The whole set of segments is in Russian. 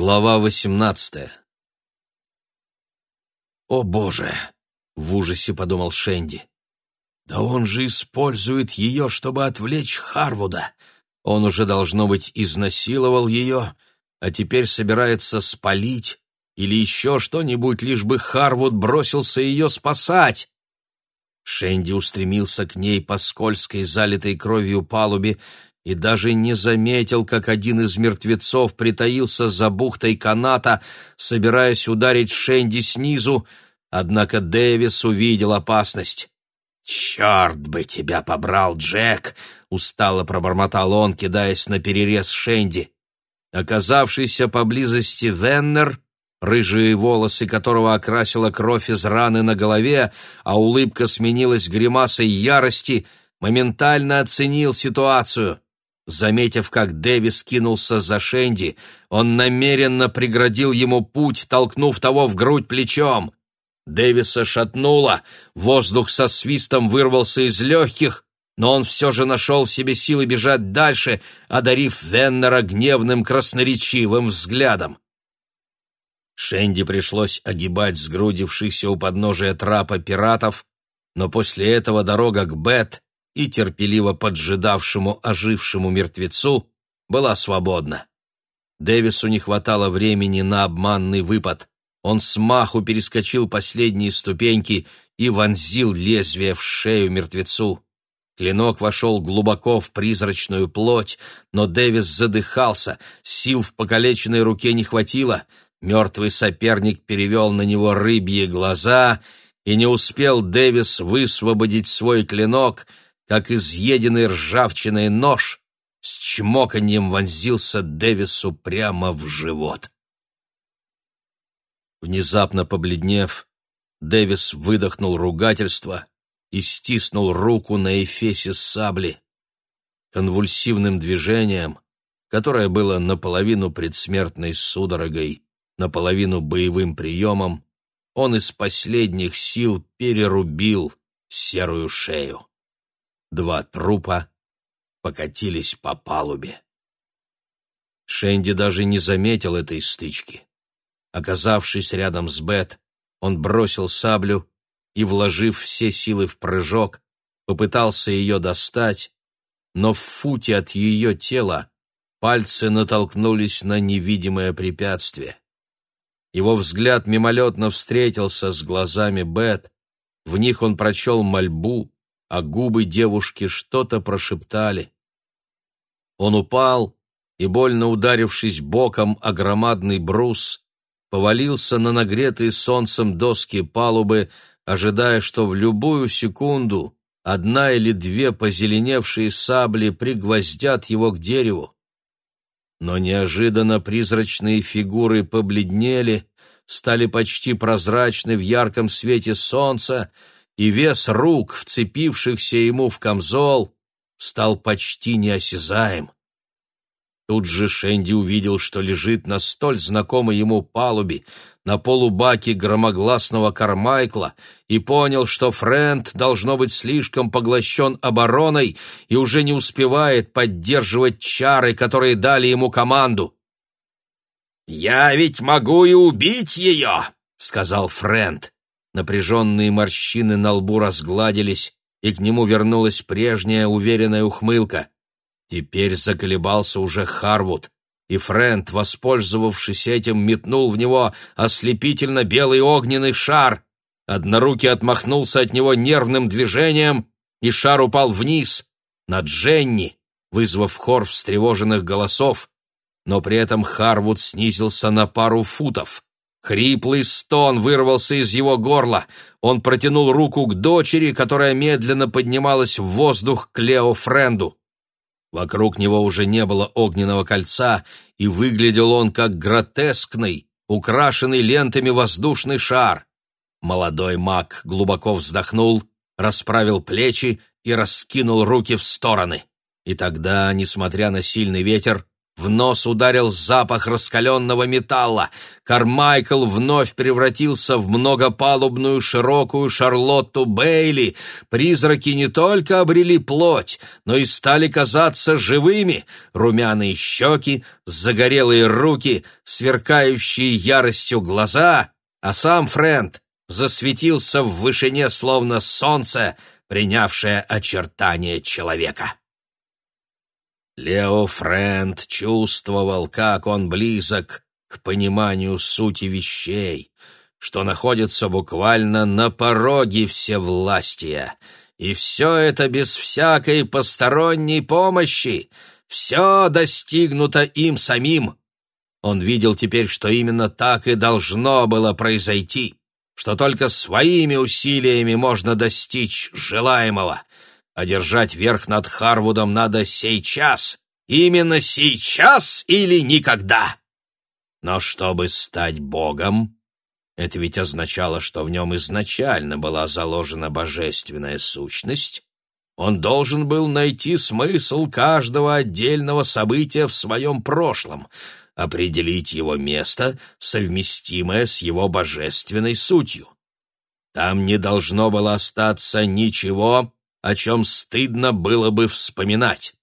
Глава восемнадцатая. «О, Боже!» — в ужасе подумал Шенди. «Да он же использует ее, чтобы отвлечь Харвуда. Он уже, должно быть, изнасиловал ее, а теперь собирается спалить или еще что-нибудь, лишь бы Харвуд бросился ее спасать». Шенди устремился к ней по скользкой, залитой кровью палубе и даже не заметил, как один из мертвецов притаился за бухтой каната, собираясь ударить Шенди снизу, однако Дэвис увидел опасность. «Черт бы тебя побрал, Джек!» — устало пробормотал он, кидаясь на перерез Шенди. Оказавшийся поблизости Веннер, рыжие волосы которого окрасила кровь из раны на голове, а улыбка сменилась гримасой ярости, моментально оценил ситуацию. Заметив, как Дэвис кинулся за Шенди, он намеренно преградил ему путь, толкнув того в грудь плечом. Дэвиса шатнуло, воздух со свистом вырвался из легких, но он все же нашел в себе силы бежать дальше, одарив Веннера гневным красноречивым взглядом. Шенди пришлось огибать сгрудившихся у подножия трапа пиратов, но после этого дорога к Бет и терпеливо поджидавшему ожившему мертвецу была свободна. Дэвису не хватало времени на обманный выпад. Он смаху перескочил последние ступеньки и вонзил лезвие в шею мертвецу. Клинок вошел глубоко в призрачную плоть, но Дэвис задыхался, сил в покалеченной руке не хватило. Мертвый соперник перевел на него рыбьи глаза, и не успел Дэвис высвободить свой клинок — как изъеденный ржавчиной нож с чмоканьем вонзился Дэвису прямо в живот. Внезапно побледнев, Дэвис выдохнул ругательство и стиснул руку на эфесе сабли. Конвульсивным движением, которое было наполовину предсмертной судорогой, наполовину боевым приемом, он из последних сил перерубил серую шею. Два трупа покатились по палубе. Шенди даже не заметил этой стычки. Оказавшись рядом с Бет, он бросил саблю и, вложив все силы в прыжок, попытался ее достать, но в футе от ее тела пальцы натолкнулись на невидимое препятствие. Его взгляд мимолетно встретился с глазами Бет, в них он прочел мольбу, а губы девушки что-то прошептали. Он упал и, больно ударившись боком о громадный брус, повалился на нагретые солнцем доски палубы, ожидая, что в любую секунду одна или две позеленевшие сабли пригвоздят его к дереву. Но неожиданно призрачные фигуры побледнели, стали почти прозрачны в ярком свете солнца, и вес рук, вцепившихся ему в камзол, стал почти неосязаем. Тут же Шенди увидел, что лежит на столь знакомой ему палубе, на полубаке громогласного Кармайкла, и понял, что Фрэнд должно быть слишком поглощен обороной и уже не успевает поддерживать чары, которые дали ему команду. «Я ведь могу и убить ее!» — сказал Фрэнд. Напряженные морщины на лбу разгладились, и к нему вернулась прежняя уверенная ухмылка. Теперь заколебался уже Харвуд, и Фрэнд, воспользовавшись этим, метнул в него ослепительно белый огненный шар. Однорукий отмахнулся от него нервным движением, и шар упал вниз, на Дженни, вызвав хор встревоженных голосов, но при этом Харвуд снизился на пару футов. Хриплый стон вырвался из его горла. Он протянул руку к дочери, которая медленно поднималась в воздух к Лео Френду. Вокруг него уже не было огненного кольца, и выглядел он как гротескный, украшенный лентами воздушный шар. Молодой маг глубоко вздохнул, расправил плечи и раскинул руки в стороны. И тогда, несмотря на сильный ветер, В нос ударил запах раскаленного металла. Кармайкл вновь превратился в многопалубную широкую Шарлотту Бейли. Призраки не только обрели плоть, но и стали казаться живыми. Румяные щеки, загорелые руки, сверкающие яростью глаза. А сам Фрэнд засветился в вышине, словно солнце, принявшее очертания человека. Лео Фрэнд чувствовал, как он близок к пониманию сути вещей, что находится буквально на пороге всевластия, и все это без всякой посторонней помощи, все достигнуто им самим. Он видел теперь, что именно так и должно было произойти, что только своими усилиями можно достичь желаемого — Одержать верх над Харвудом надо сейчас, именно сейчас или никогда. Но чтобы стать богом, это ведь означало, что в нем изначально была заложена божественная сущность, он должен был найти смысл каждого отдельного события в своем прошлом, определить его место, совместимое с его божественной сутью. Там не должно было остаться ничего, о чем стыдно было бы вспоминать.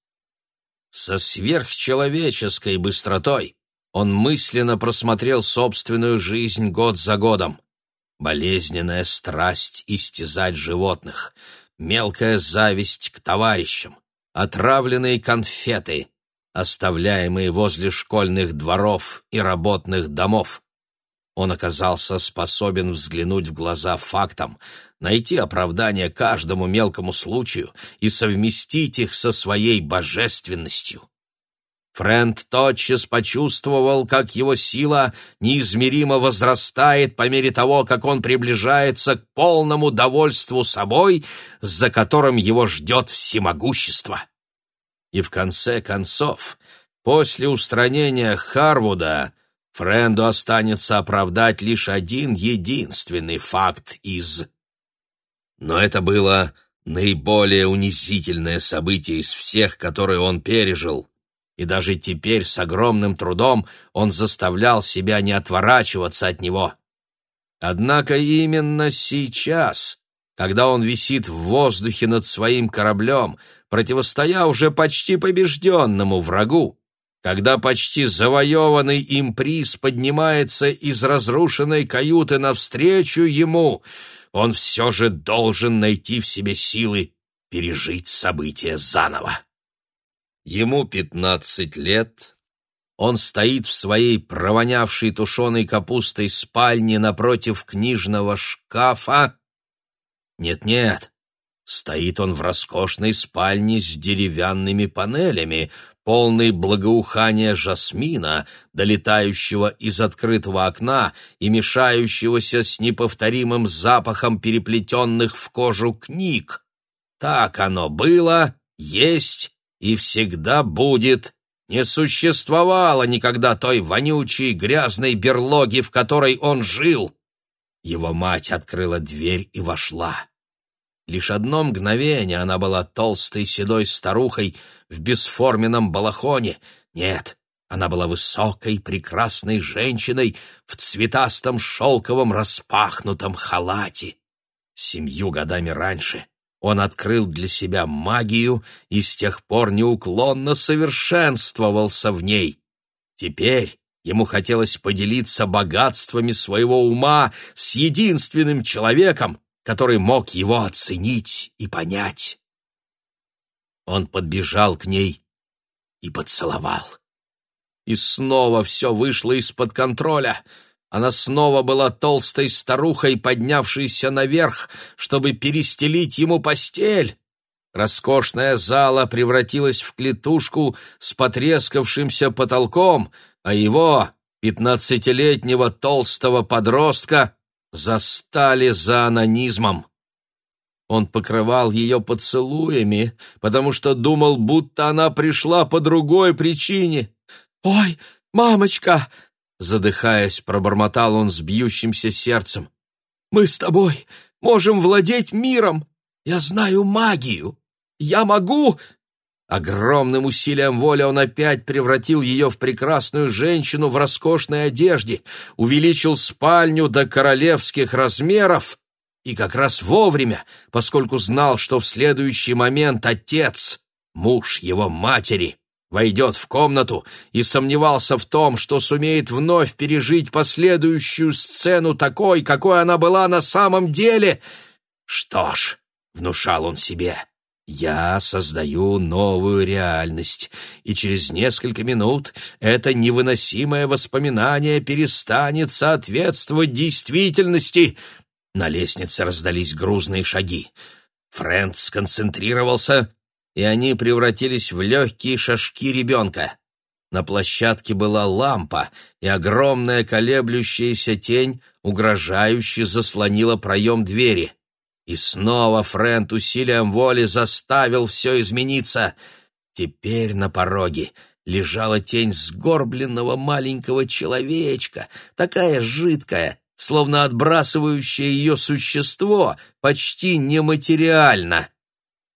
Со сверхчеловеческой быстротой он мысленно просмотрел собственную жизнь год за годом. Болезненная страсть истязать животных, мелкая зависть к товарищам, отравленные конфеты, оставляемые возле школьных дворов и работных домов. Он оказался способен взглянуть в глаза фактам, найти оправдание каждому мелкому случаю и совместить их со своей божественностью. Фрэнд тотчас почувствовал, как его сила неизмеримо возрастает по мере того, как он приближается к полному довольству собой, за которым его ждет всемогущество. И в конце концов, после устранения Харвуда, Френду останется оправдать лишь один единственный факт из но это было наиболее унизительное событие из всех, которые он пережил, и даже теперь с огромным трудом он заставлял себя не отворачиваться от него. Однако именно сейчас, когда он висит в воздухе над своим кораблем, противостоя уже почти побежденному врагу, когда почти завоеванный им приз поднимается из разрушенной каюты навстречу ему — он все же должен найти в себе силы пережить события заново. Ему пятнадцать лет, он стоит в своей провонявшей тушеной капустой спальне напротив книжного шкафа. Нет-нет, стоит он в роскошной спальне с деревянными панелями, полный благоухания жасмина, долетающего из открытого окна и мешающегося с неповторимым запахом переплетенных в кожу книг. Так оно было, есть и всегда будет. Не существовало никогда той вонючей грязной берлоги, в которой он жил. Его мать открыла дверь и вошла. Лишь одно мгновение она была толстой седой старухой в бесформенном балахоне. Нет, она была высокой, прекрасной женщиной в цветастом шелковом распахнутом халате. Семью годами раньше он открыл для себя магию и с тех пор неуклонно совершенствовался в ней. Теперь ему хотелось поделиться богатствами своего ума с единственным человеком, который мог его оценить и понять. Он подбежал к ней и поцеловал. И снова все вышло из-под контроля. Она снова была толстой старухой, поднявшейся наверх, чтобы перестелить ему постель. Роскошная зала превратилась в клетушку с потрескавшимся потолком, а его, пятнадцатилетнего толстого подростка, застали за анонизмом. Он покрывал ее поцелуями, потому что думал, будто она пришла по другой причине. «Ой, мамочка!» — задыхаясь, пробормотал он с бьющимся сердцем. «Мы с тобой можем владеть миром. Я знаю магию. Я могу...» Огромным усилием воли он опять превратил ее в прекрасную женщину в роскошной одежде, увеличил спальню до королевских размеров и как раз вовремя, поскольку знал, что в следующий момент отец, муж его матери, войдет в комнату и сомневался в том, что сумеет вновь пережить последующую сцену такой, какой она была на самом деле. Что ж, внушал он себе, я создаю новую реальность, и через несколько минут это невыносимое воспоминание перестанет соответствовать действительности. На лестнице раздались грузные шаги. Фрэнд сконцентрировался, и они превратились в легкие шажки ребенка. На площадке была лампа, и огромная колеблющаяся тень угрожающе заслонила проем двери. И снова Фрэнт усилием воли заставил все измениться. Теперь на пороге лежала тень сгорбленного маленького человечка, такая жидкая, словно отбрасывающее ее существо, почти нематериально.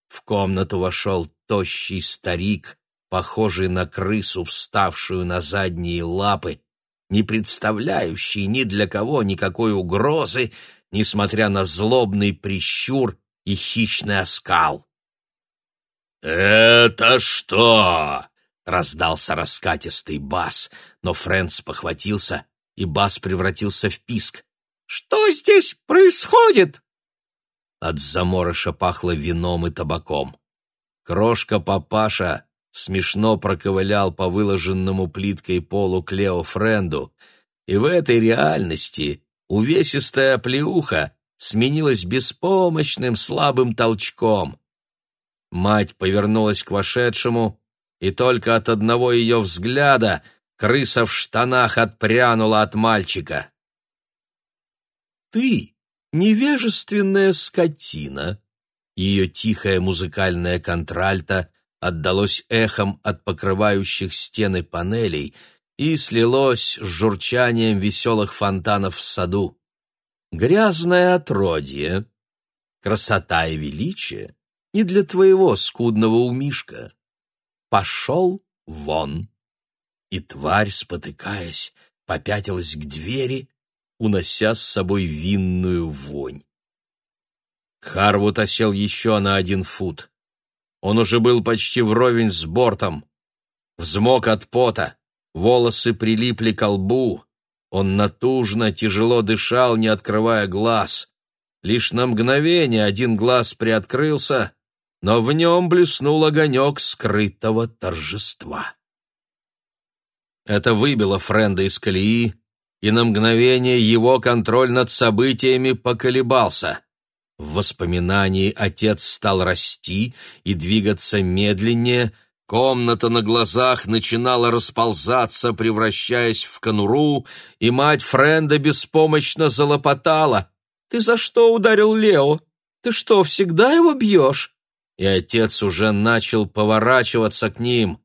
В комнату вошел тощий старик, похожий на крысу, вставшую на задние лапы, не представляющий ни для кого никакой угрозы, несмотря на злобный прищур и хищный оскал. «Это что?» — раздался раскатистый бас, но Фрэнс похватился, и бас превратился в писк. «Что здесь происходит?» От заморыша пахло вином и табаком. Крошка-папаша смешно проковылял по выложенному плиткой полу Клео Френду, и в этой реальности увесистая плеуха сменилась беспомощным слабым толчком. Мать повернулась к вошедшему, и только от одного ее взгляда крыса в штанах отпрянула от мальчика. «Ты невежественная скотина!» Ее тихое музыкальное контральто отдалось эхом от покрывающих стены панелей — и слилось с журчанием веселых фонтанов в саду. Грязное отродье, красота и величие не для твоего скудного умишка. Пошел вон. И тварь, спотыкаясь, попятилась к двери, унося с собой винную вонь. Харвуд осел еще на один фут. Он уже был почти вровень с бортом. Взмок от пота. Волосы прилипли к лбу. Он натужно, тяжело дышал, не открывая глаз. Лишь на мгновение один глаз приоткрылся, но в нем блеснул огонек скрытого торжества. Это выбило Френда из колеи, и на мгновение его контроль над событиями поколебался. В воспоминании отец стал расти и двигаться медленнее, Комната на глазах начинала расползаться, превращаясь в конуру, и мать Френда беспомощно залопотала. «Ты за что ударил Лео? Ты что, всегда его бьешь?» И отец уже начал поворачиваться к ним.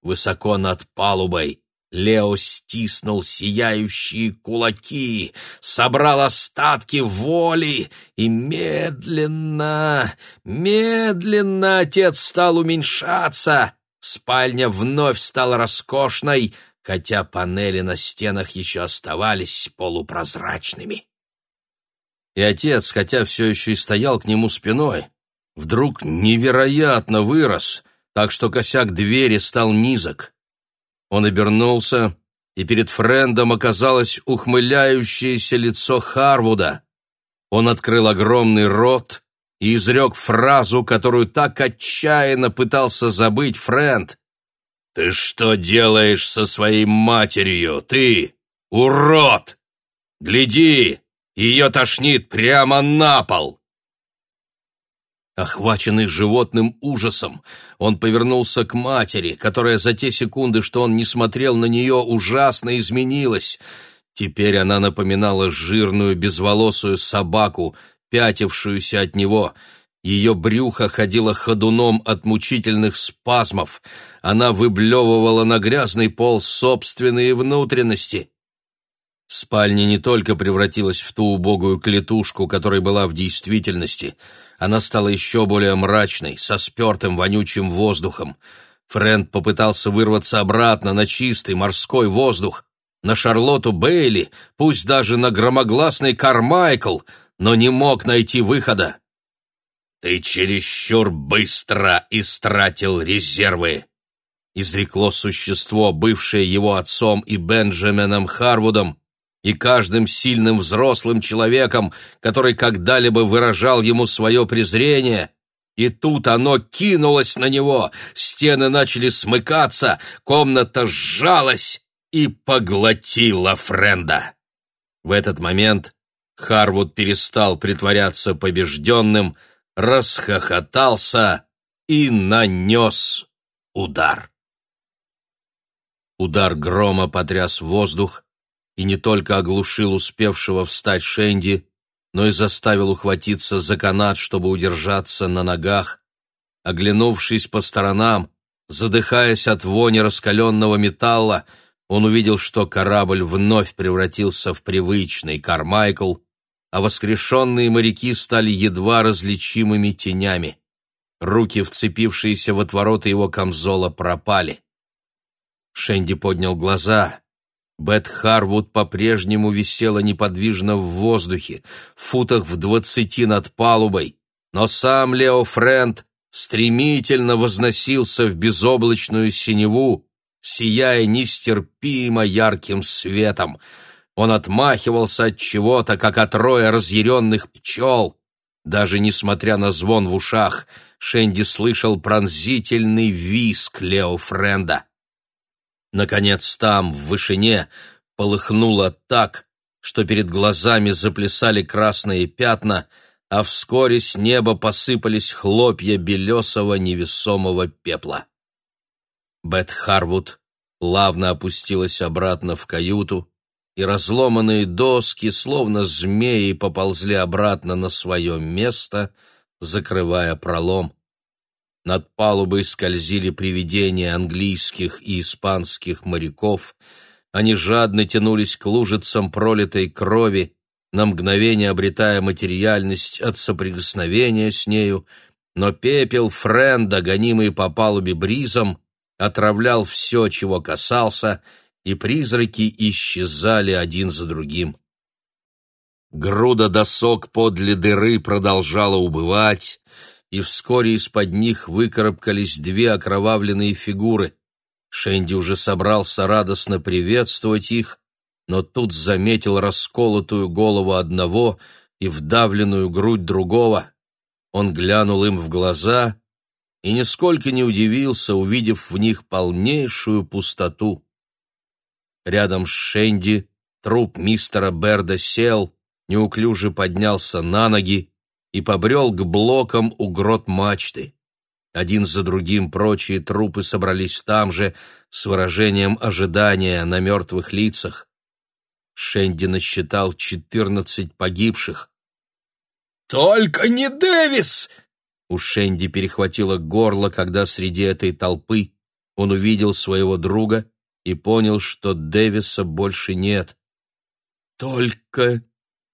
Высоко над палубой Лео стиснул сияющие кулаки, собрал остатки воли, и медленно, медленно отец стал уменьшаться — Спальня вновь стала роскошной, хотя панели на стенах еще оставались полупрозрачными. И отец, хотя все еще и стоял к нему спиной, вдруг невероятно вырос, так что косяк двери стал низок. Он обернулся, и перед Френдом оказалось ухмыляющееся лицо Харвуда. Он открыл огромный рот, и изрек фразу, которую так отчаянно пытался забыть Фрэнд. «Ты что делаешь со своей матерью, ты, урод? Гляди, ее тошнит прямо на пол!» Охваченный животным ужасом, он повернулся к матери, которая за те секунды, что он не смотрел на нее, ужасно изменилась. Теперь она напоминала жирную безволосую собаку, пятившуюся от него. Ее брюхо ходило ходуном от мучительных спазмов. Она выблевывала на грязный пол собственные внутренности. Спальня не только превратилась в ту убогую клетушку, которой была в действительности, она стала еще более мрачной, со спертым вонючим воздухом. Фрэнд попытался вырваться обратно на чистый морской воздух, на Шарлотту Бейли, пусть даже на громогласный Кармайкл, но не мог найти выхода. «Ты чересчур быстро истратил резервы», — изрекло существо, бывшее его отцом и Бенджамином Харвудом, и каждым сильным взрослым человеком, который когда-либо выражал ему свое презрение. И тут оно кинулось на него, стены начали смыкаться, комната сжалась и поглотила Френда. В этот момент Харвуд перестал притворяться побежденным, расхохотался и нанес удар. Удар грома потряс воздух и не только оглушил успевшего встать Шенди, но и заставил ухватиться за канат, чтобы удержаться на ногах. Оглянувшись по сторонам, задыхаясь от вони раскаленного металла, он увидел, что корабль вновь превратился в привычный Кармайкл, а воскрешенные моряки стали едва различимыми тенями. Руки, вцепившиеся в отвороты его камзола, пропали. Шенди поднял глаза. Бет Харвуд по-прежнему висела неподвижно в воздухе, в футах в двадцати над палубой, но сам Лео Френд стремительно возносился в безоблачную синеву, сияя нестерпимо ярким светом. Он отмахивался от чего-то, как от роя разъяренных пчел. Даже несмотря на звон в ушах, Шенди слышал пронзительный визг Лео Френда. Наконец там, в вышине, полыхнуло так, что перед глазами заплясали красные пятна, а вскоре с неба посыпались хлопья белесого невесомого пепла. Бет Харвуд плавно опустилась обратно в каюту, и разломанные доски, словно змеи, поползли обратно на свое место, закрывая пролом. Над палубой скользили привидения английских и испанских моряков. Они жадно тянулись к лужицам пролитой крови, на мгновение обретая материальность от соприкосновения с нею, но пепел Френда, гонимый по палубе бризом, отравлял все, чего касался, и призраки исчезали один за другим. Груда досок подле дыры продолжала убывать, и вскоре из-под них выкарабкались две окровавленные фигуры. Шенди уже собрался радостно приветствовать их, но тут заметил расколотую голову одного и вдавленную грудь другого. Он глянул им в глаза и нисколько не удивился, увидев в них полнейшую пустоту. Рядом с Шенди труп мистера Берда сел, неуклюже поднялся на ноги и побрел к блокам у грот мачты. Один за другим прочие трупы собрались там же с выражением ожидания на мертвых лицах. Шенди насчитал четырнадцать погибших. «Только не Дэвис!» У Шенди перехватило горло, когда среди этой толпы он увидел своего друга и понял, что Дэвиса больше нет. «Только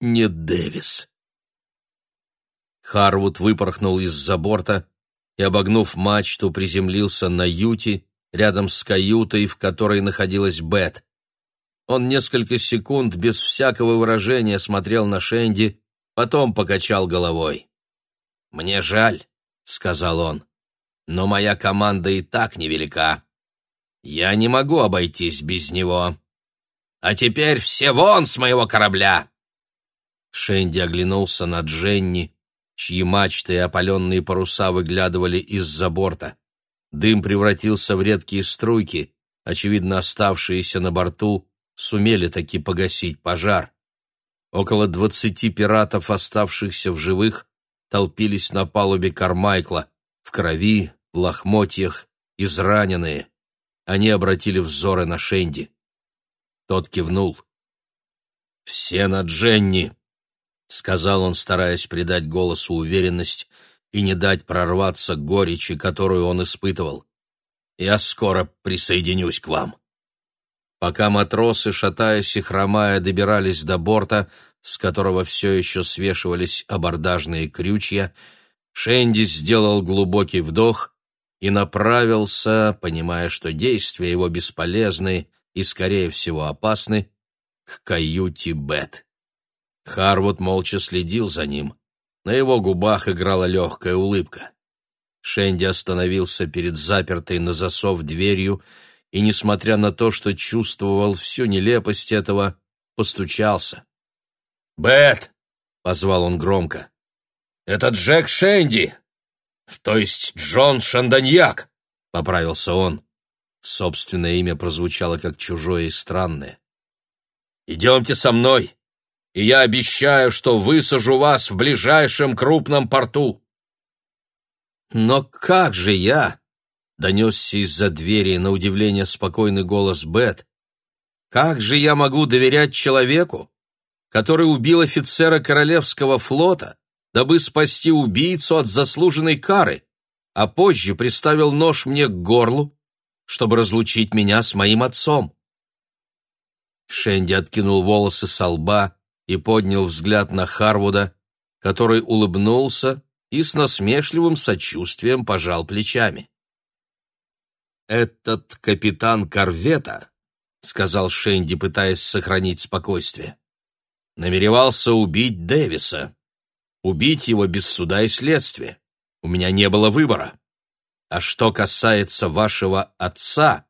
не Дэвис!» Харвуд выпорхнул из-за борта и, обогнув мачту, приземлился на юте рядом с каютой, в которой находилась Бет. Он несколько секунд без всякого выражения смотрел на Шенди, потом покачал головой. «Мне жаль», — сказал он, — «но моя команда и так невелика. Я не могу обойтись без него. А теперь все вон с моего корабля!» Шенди оглянулся на Дженни, чьи мачты и опаленные паруса выглядывали из-за борта. Дым превратился в редкие струйки, очевидно, оставшиеся на борту сумели таки погасить пожар. Около двадцати пиратов, оставшихся в живых, толпились на палубе Кармайкла, в крови, в лохмотьях, израненные. Они обратили взоры на Шенди. Тот кивнул. «Все на Дженни!» — сказал он, стараясь придать голосу уверенность и не дать прорваться горечи, которую он испытывал. «Я скоро присоединюсь к вам». Пока матросы, шатаясь и хромая, добирались до борта, с которого все еще свешивались абордажные крючья, Шенди сделал глубокий вдох и направился, понимая, что действия его бесполезны и, скорее всего, опасны, к каюте Бет. Харвуд молча следил за ним. На его губах играла легкая улыбка. Шенди остановился перед запертой на засов дверью и, несмотря на то, что чувствовал всю нелепость этого, постучался. «Бет!» — позвал он громко. «Это Джек Шенди! То есть Джон Шанданьяк!» — поправился он. Собственное имя прозвучало как чужое и странное. «Идемте со мной, и я обещаю, что высажу вас в ближайшем крупном порту». «Но как же я?» — донесся из-за двери на удивление спокойный голос Бет. «Как же я могу доверять человеку, который убил офицера Королевского флота, дабы спасти убийцу от заслуженной кары, а позже приставил нож мне к горлу, чтобы разлучить меня с моим отцом?» Шенди откинул волосы со лба и поднял взгляд на Харвуда, который улыбнулся, и с насмешливым сочувствием пожал плечами. «Этот капитан корвета», — сказал Шенди, пытаясь сохранить спокойствие, — намеревался убить Дэвиса. Убить его без суда и следствия. У меня не было выбора. А что касается вашего отца...»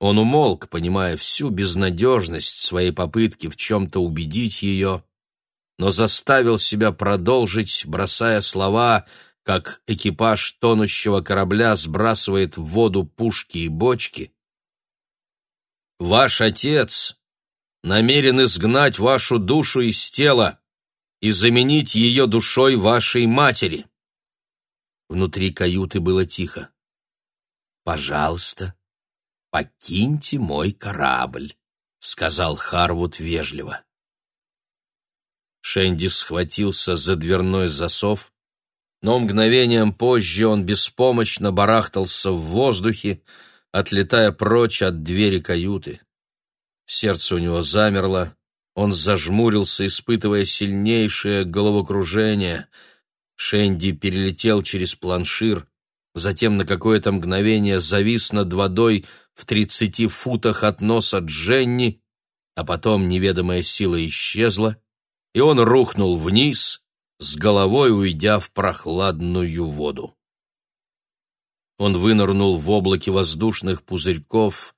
Он умолк, понимая всю безнадежность своей попытки в чем-то убедить ее, но заставил себя продолжить, бросая слова, как экипаж тонущего корабля сбрасывает в воду пушки и бочки. «Ваш отец намерен изгнать вашу душу из тела и заменить ее душой вашей матери». Внутри каюты было тихо. «Пожалуйста, покиньте мой корабль», — сказал Харвуд вежливо. Шенди схватился за дверной засов, но мгновением позже он беспомощно барахтался в воздухе, отлетая прочь от двери каюты. Сердце у него замерло, он зажмурился, испытывая сильнейшее головокружение. Шенди перелетел через планшир, затем на какое-то мгновение завис над водой в тридцати футах от носа Дженни, а потом неведомая сила исчезла, и он рухнул вниз, с головой уйдя в прохладную воду. Он вынырнул в облаке воздушных пузырьков,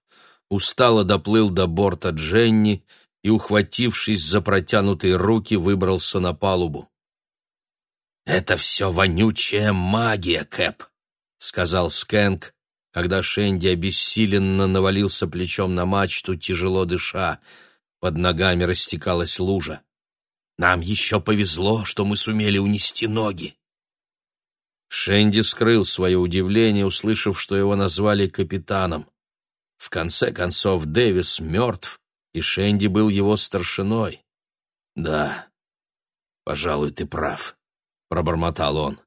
устало доплыл до борта Дженни и, ухватившись за протянутые руки, выбрался на палубу. «Это все вонючая магия, Кэп», — сказал Скэнк, когда Шенди обессиленно навалился плечом на мачту, тяжело дыша. Под ногами растекалась лужа. Нам еще повезло, что мы сумели унести ноги. Шенди скрыл свое удивление, услышав, что его назвали капитаном. В конце концов, Дэвис мертв, и Шенди был его старшиной. «Да, пожалуй, ты прав», — пробормотал он.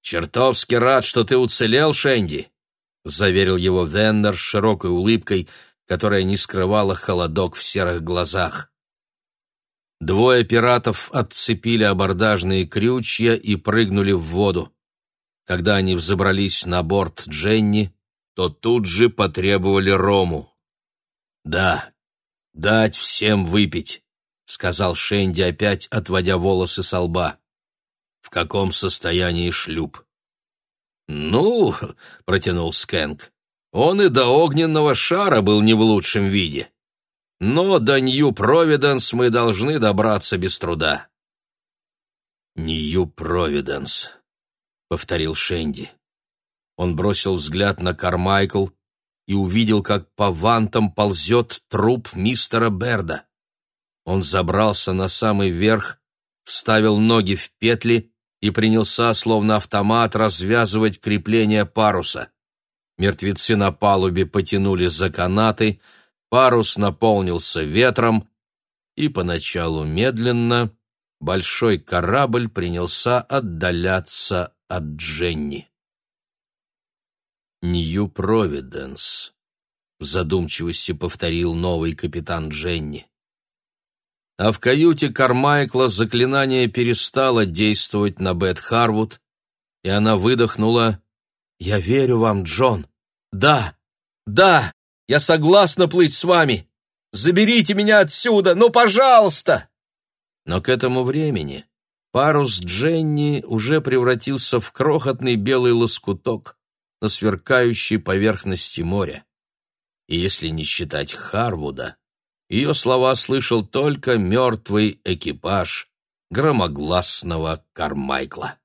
«Чертовски рад, что ты уцелел, Шенди», — заверил его Веннер с широкой улыбкой, которая не скрывала холодок в серых глазах. Двое пиратов отцепили абордажные крючья и прыгнули в воду. Когда они взобрались на борт Дженни, то тут же потребовали рому. «Да, дать всем выпить», — сказал Шенди, опять отводя волосы со лба. «В каком состоянии шлюп?» «Ну», — протянул Скэнк, — «он и до огненного шара был не в лучшем виде но до Нью-Провиденс мы должны добраться без труда». «Нью-Провиденс», — повторил Шенди. Он бросил взгляд на Кармайкл и увидел, как по вантам ползет труп мистера Берда. Он забрался на самый верх, вставил ноги в петли и принялся, словно автомат, развязывать крепление паруса. Мертвецы на палубе потянули за канаты — парус наполнился ветром, и поначалу медленно большой корабль принялся отдаляться от Дженни. «Нью-Провиденс», — в задумчивости повторил новый капитан Дженни. а в каюте Кармайкла заклинание перестало действовать на Бет Харвуд, и она выдохнула «Я верю вам, Джон. Да, да, я согласна плыть с вами. Заберите меня отсюда, ну, пожалуйста!» Но к этому времени парус Дженни уже превратился в крохотный белый лоскуток на сверкающей поверхности моря. И если не считать Харвуда, ее слова слышал только мертвый экипаж громогласного Кармайкла.